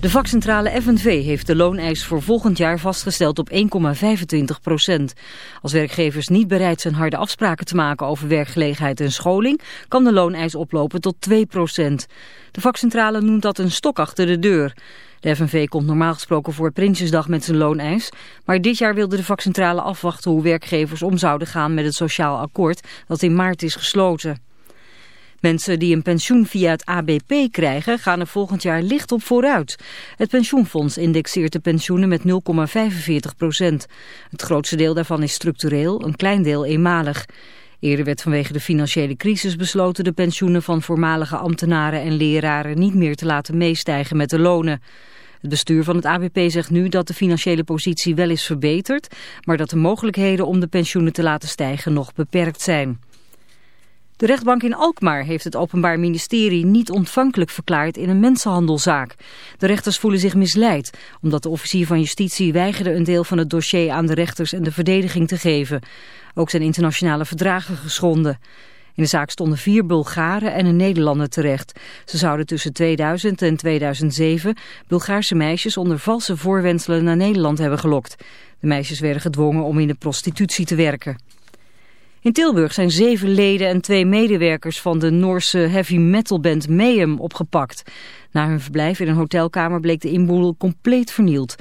De vakcentrale FNV heeft de looneis voor volgend jaar vastgesteld op 1,25 procent. Als werkgevers niet bereid zijn harde afspraken te maken over werkgelegenheid en scholing, kan de looneis oplopen tot 2 procent. De vakcentrale noemt dat een stok achter de deur. De FNV komt normaal gesproken voor Prinsjesdag met zijn looneis, maar dit jaar wilde de vakcentrale afwachten hoe werkgevers om zouden gaan met het sociaal akkoord dat in maart is gesloten. Mensen die een pensioen via het ABP krijgen gaan er volgend jaar licht op vooruit. Het pensioenfonds indexeert de pensioenen met 0,45 procent. Het grootste deel daarvan is structureel, een klein deel eenmalig. Eerder werd vanwege de financiële crisis besloten de pensioenen van voormalige ambtenaren en leraren niet meer te laten meestijgen met de lonen. Het bestuur van het ABP zegt nu dat de financiële positie wel is verbeterd, maar dat de mogelijkheden om de pensioenen te laten stijgen nog beperkt zijn. De rechtbank in Alkmaar heeft het Openbaar Ministerie niet ontvankelijk verklaard in een mensenhandelzaak. De rechters voelen zich misleid, omdat de officier van justitie weigerde een deel van het dossier aan de rechters en de verdediging te geven. Ook zijn internationale verdragen geschonden. In de zaak stonden vier Bulgaren en een Nederlander terecht. Ze zouden tussen 2000 en 2007 Bulgaarse meisjes onder valse voorwenselen naar Nederland hebben gelokt. De meisjes werden gedwongen om in de prostitutie te werken. In Tilburg zijn zeven leden en twee medewerkers van de Noorse heavy metal band Mayhem opgepakt. Na hun verblijf in een hotelkamer bleek de inboedel compleet vernield.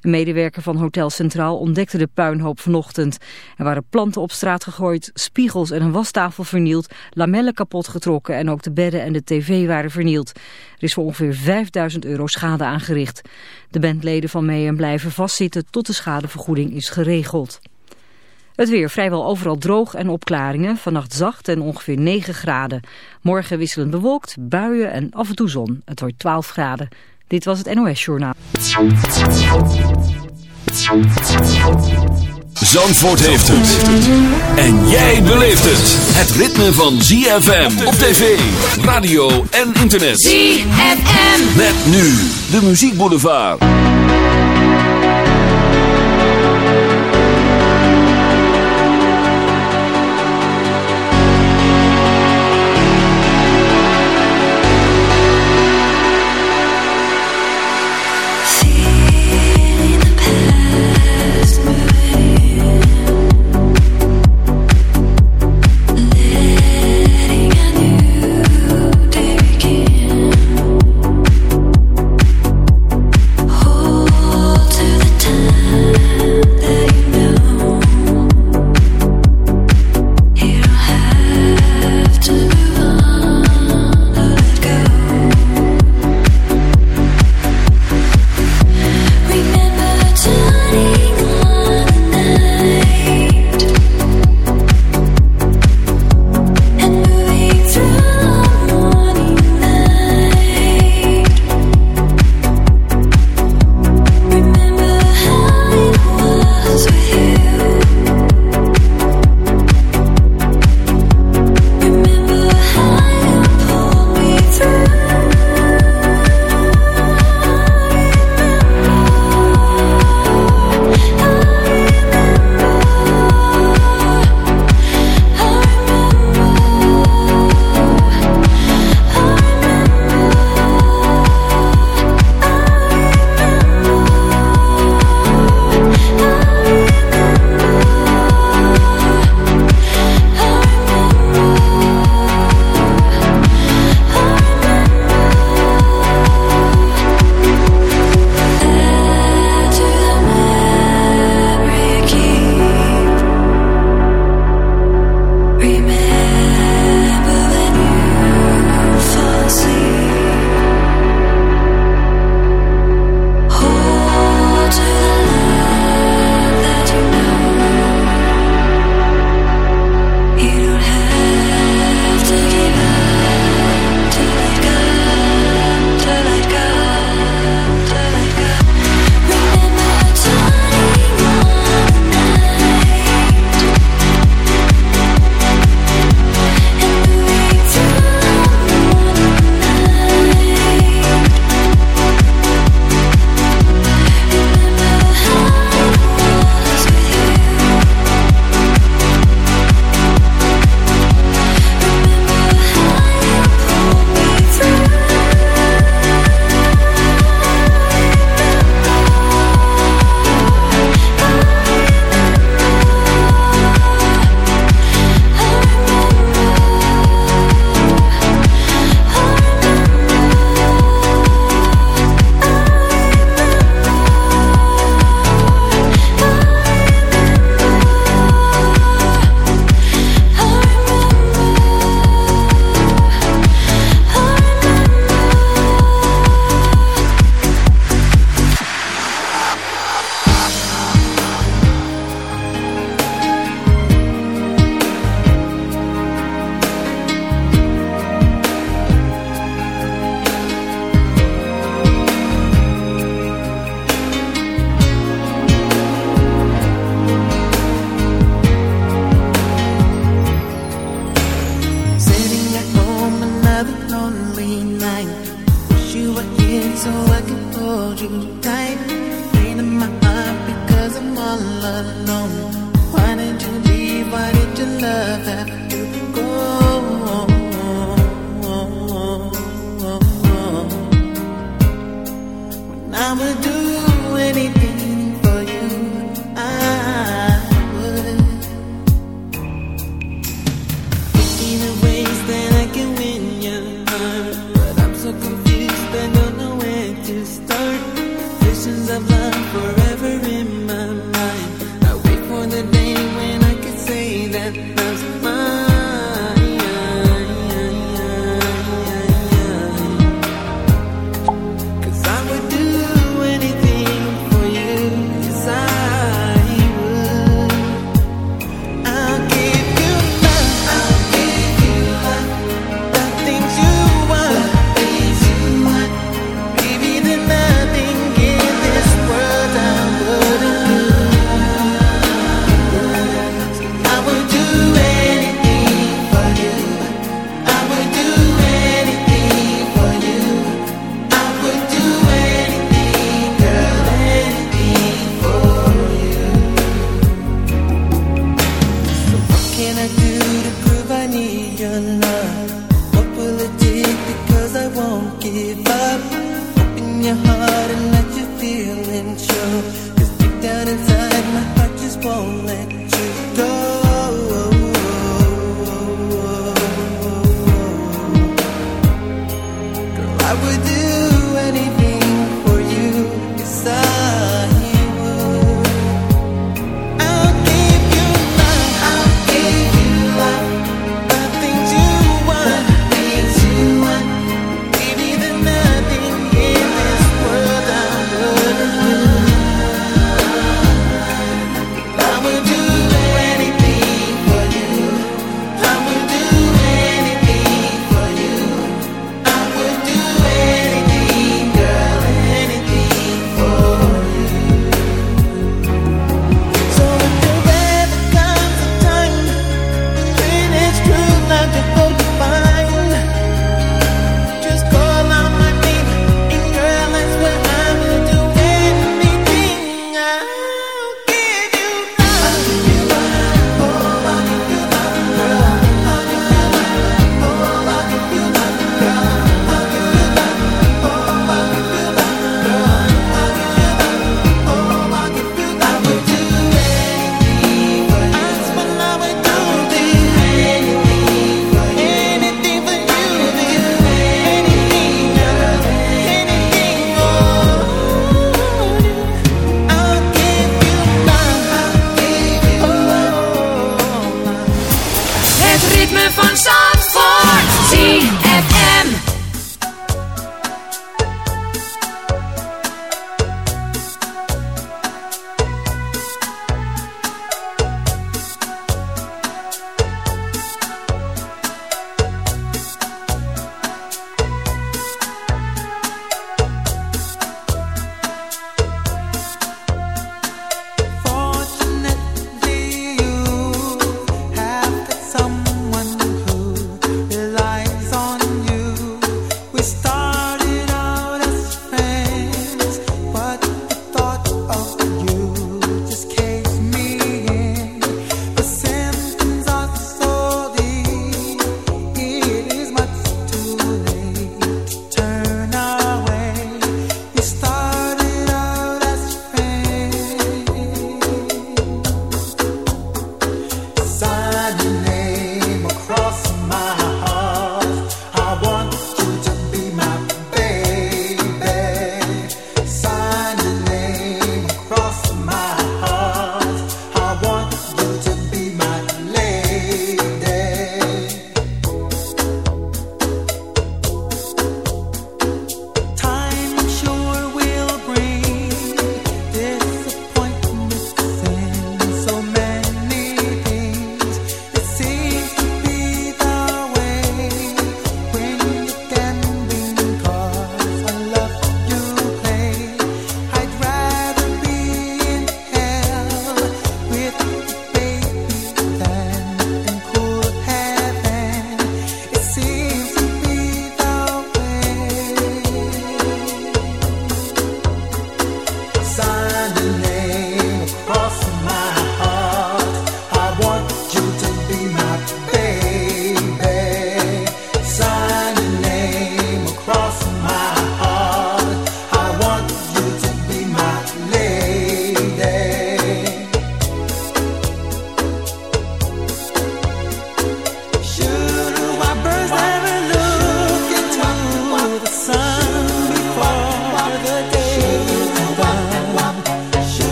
Een medewerker van Hotel Centraal ontdekte de puinhoop vanochtend. Er waren planten op straat gegooid, spiegels en een wastafel vernield, lamellen kapot getrokken en ook de bedden en de tv waren vernield. Er is voor ongeveer 5000 euro schade aangericht. De bandleden van Mayhem blijven vastzitten tot de schadevergoeding is geregeld. Het weer vrijwel overal droog en opklaringen. Vannacht zacht en ongeveer 9 graden. Morgen wisselend bewolkt, buien en af en toe zon. Het wordt 12 graden. Dit was het NOS Journaal. Zandvoort heeft het. En jij beleeft het. Het ritme van ZFM op tv, radio en internet. ZFM. Met nu de muziekboulevard.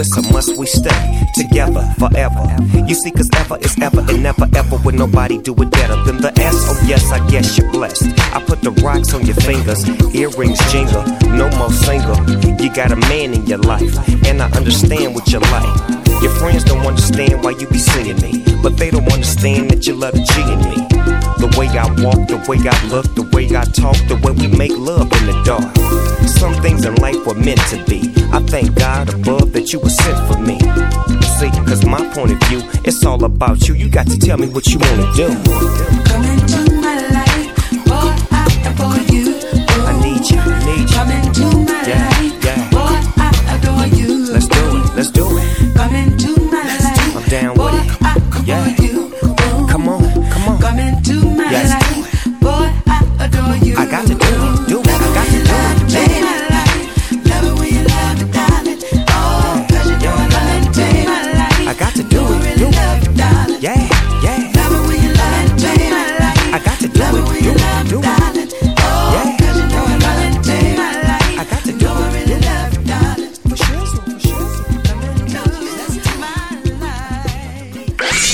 it's a must we stay together forever. You see, cause ever is ever and never ever would nobody do it better than the S. Oh, yes, I guess you're blessed. I put the rocks on your fingers, earrings jingle, no more single. You got a man in your life, and I understand what you like. Your friends don't understand why you be seeing me, but they don't understand that you love G in me. The way I walk, the way I look, the way I talk, the way we make love in the dark. Some things in life were meant to be. I thank God above that you were sent for me. See, cause my point of view, it's all about you. You got to tell me what you wanna do. Come into my life, boy, I adore you. I need you, I need you. Come into my Yeah, life, yeah. boy, I adore you. Let's do it, let's do it. Come into my life, I'm down boy, with it. I adore Yeah. you. Yes.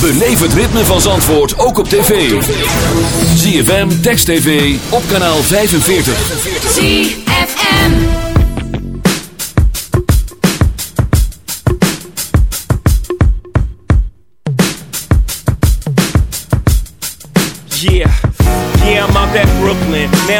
Beleef het ritme van Zandvoort ook op tv. ZFM, Text TV, op kanaal 45. ZFM. Yeah, yeah, I'm out at Brooklyn. Now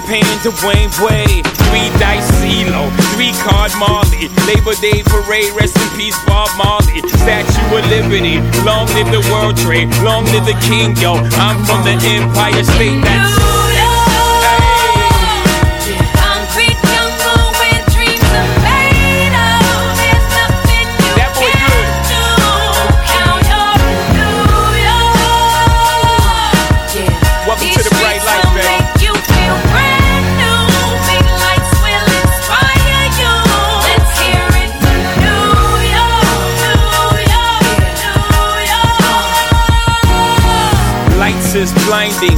paying Dwyane Wade. Three dice CeeLo, three card Marley. Labor Day parade, rest in peace Bob Marley. Statue of Liberty, long live the World Trade, long live the King, yo. I'm from the Empire State. That's New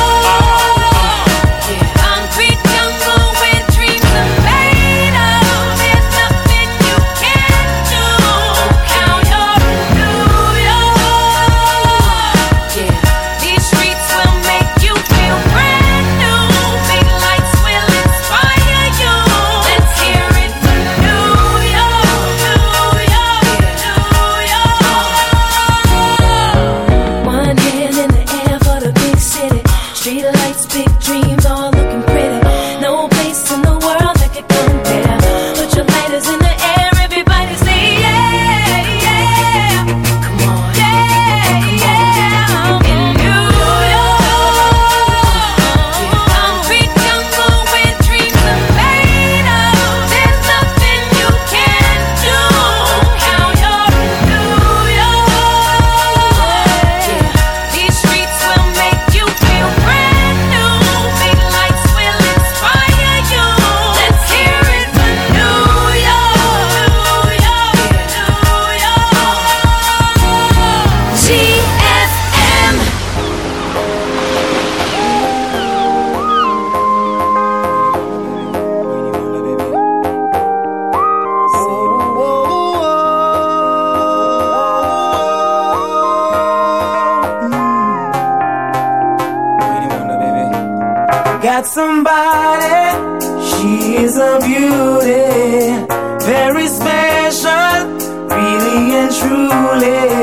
Really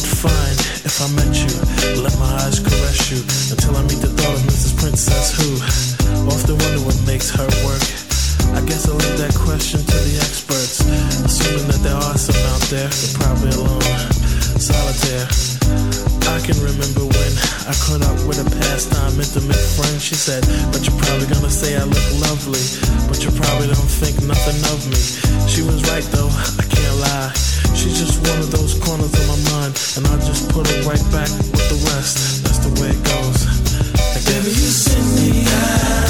would find if I met you. Let my eyes caress you until I meet the thought of Mrs. Princess, who often wonder what makes her work. I guess I'll leave that question to the experts, assuming that there are some out there, but probably alone, solitaire. I can remember when I caught up with a pastime intimate friend. She said, But you're probably gonna say I look lovely, but you probably don't think nothing of me. She was right though, I can't lie. She's just one of those corners of my mind, and I just put her right back with the rest. That's the way it goes. Baby, you send me out.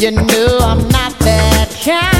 You knew I'm not that kind.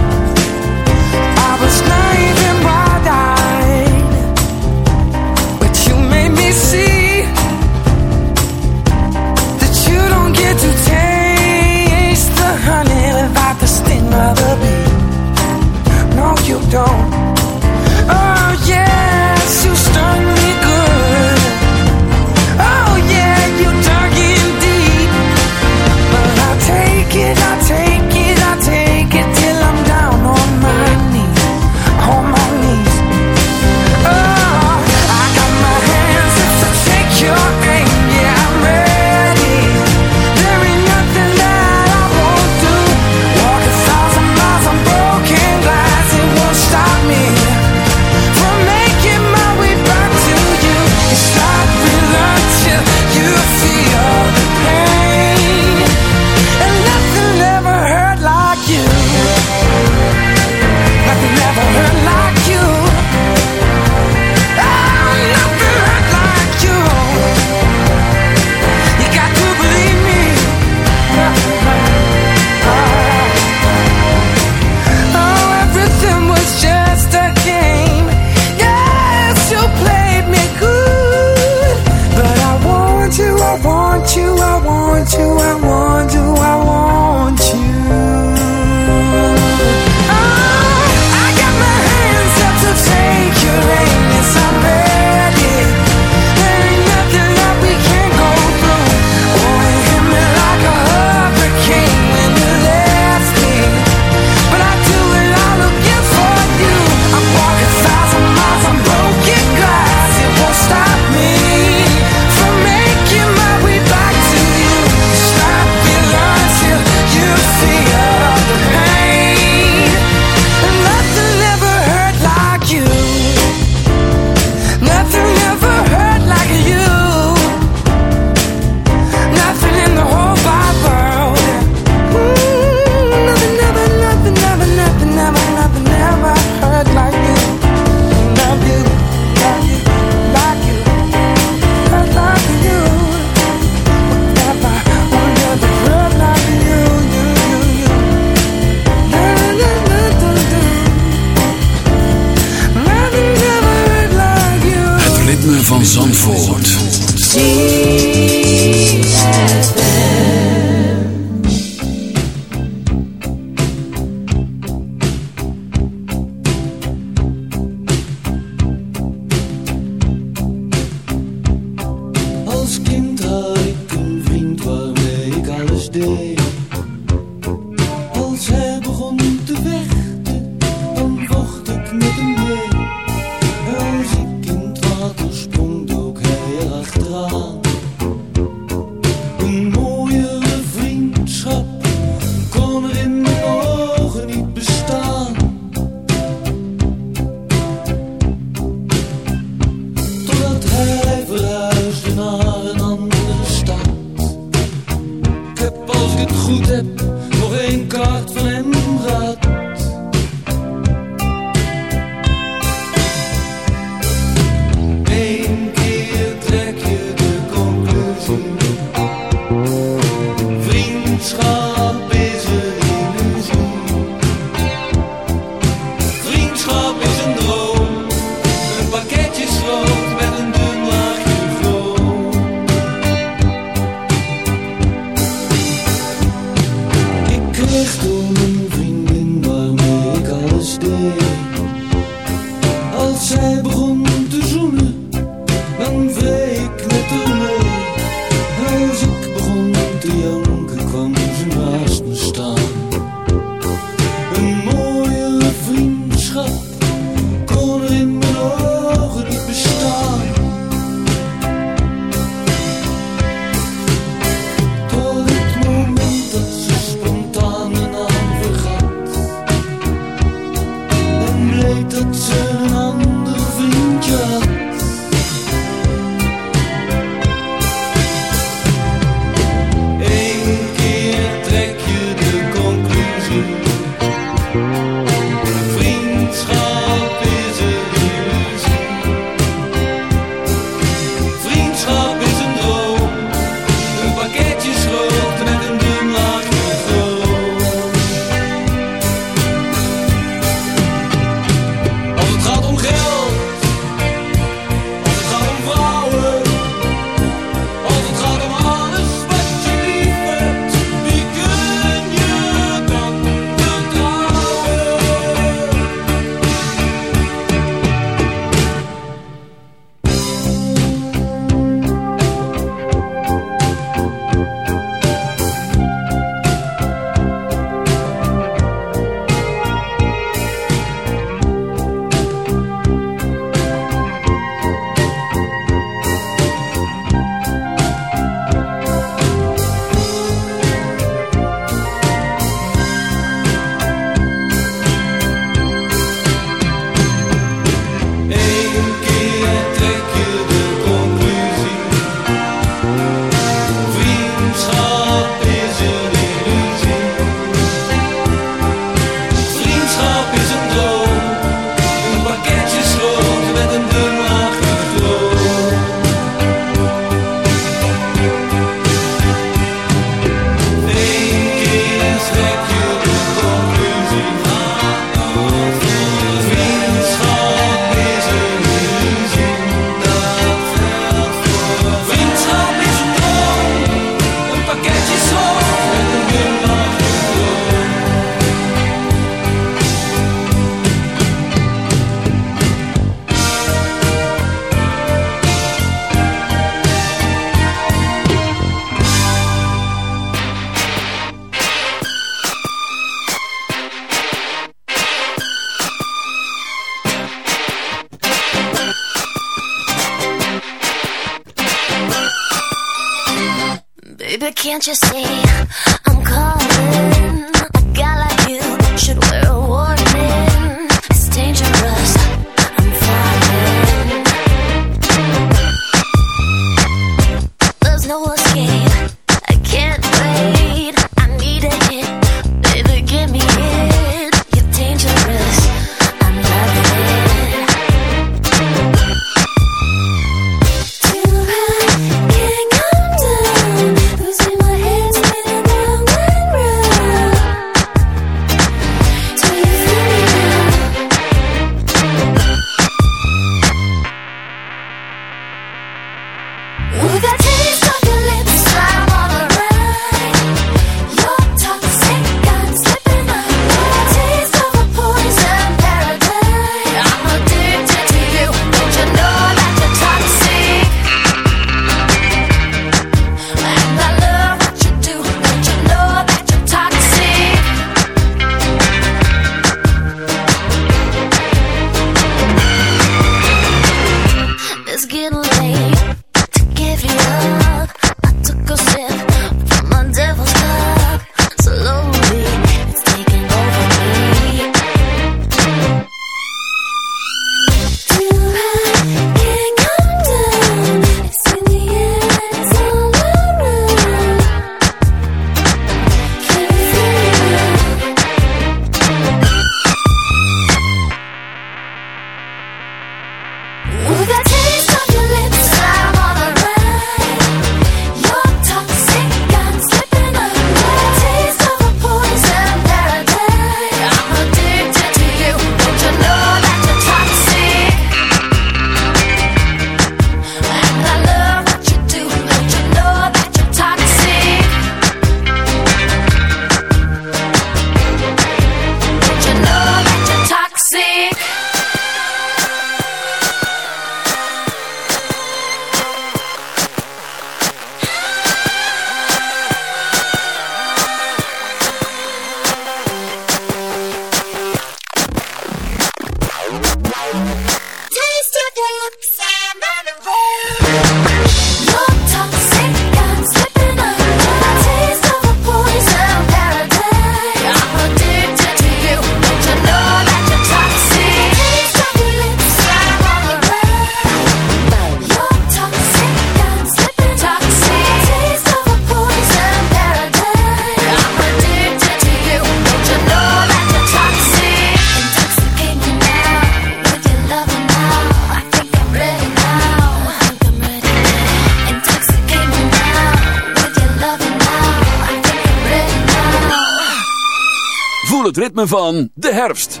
Van de herfst.